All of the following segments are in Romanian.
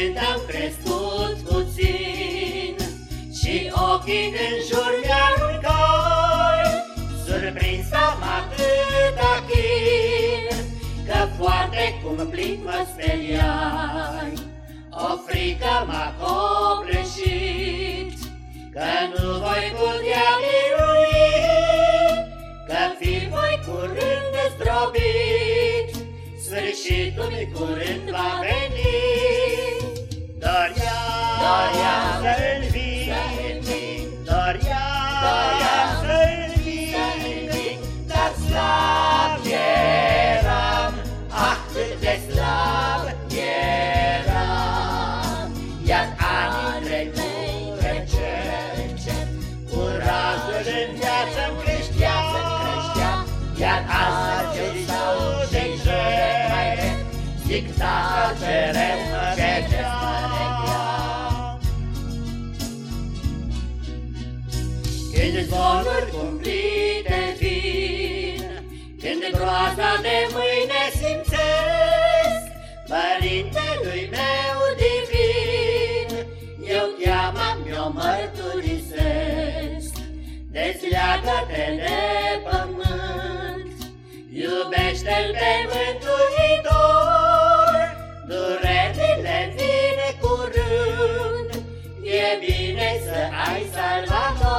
De când am crescut puțin Și ochii în jur mi-aruncai Surprins am atâta chin Că foarte cum plin mă speriai O frică m-a copleșit Că nu voi putea birui Că fi voi curând zdrobit Sfârșitul curând va veni Doria, Doria să-l vin, Doria, Doria să-l vin, Dar slab eram, ah cât de slab eram, Iar anii trecut încet, curajul în viață-mi creștea, Iar azi ce stau de Zic dacă cerem regea Când zvonuri cumplite vin Când groaza de mâine simțesc Părintelui meu divin Eu teama mi-o mărturisesc. Dezleagă-te de pământ Iubește-L pe Mântuitor. Durerile vine curând E bine să ai salvator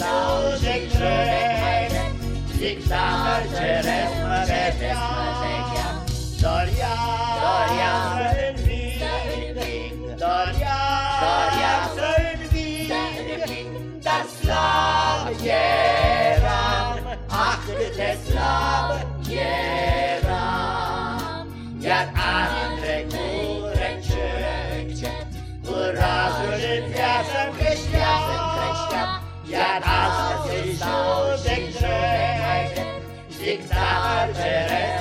astăzi îi stau de drept Zic dacă ceresc mă Iar astăzi îi judec drept Zic dacă ceresc mă vedea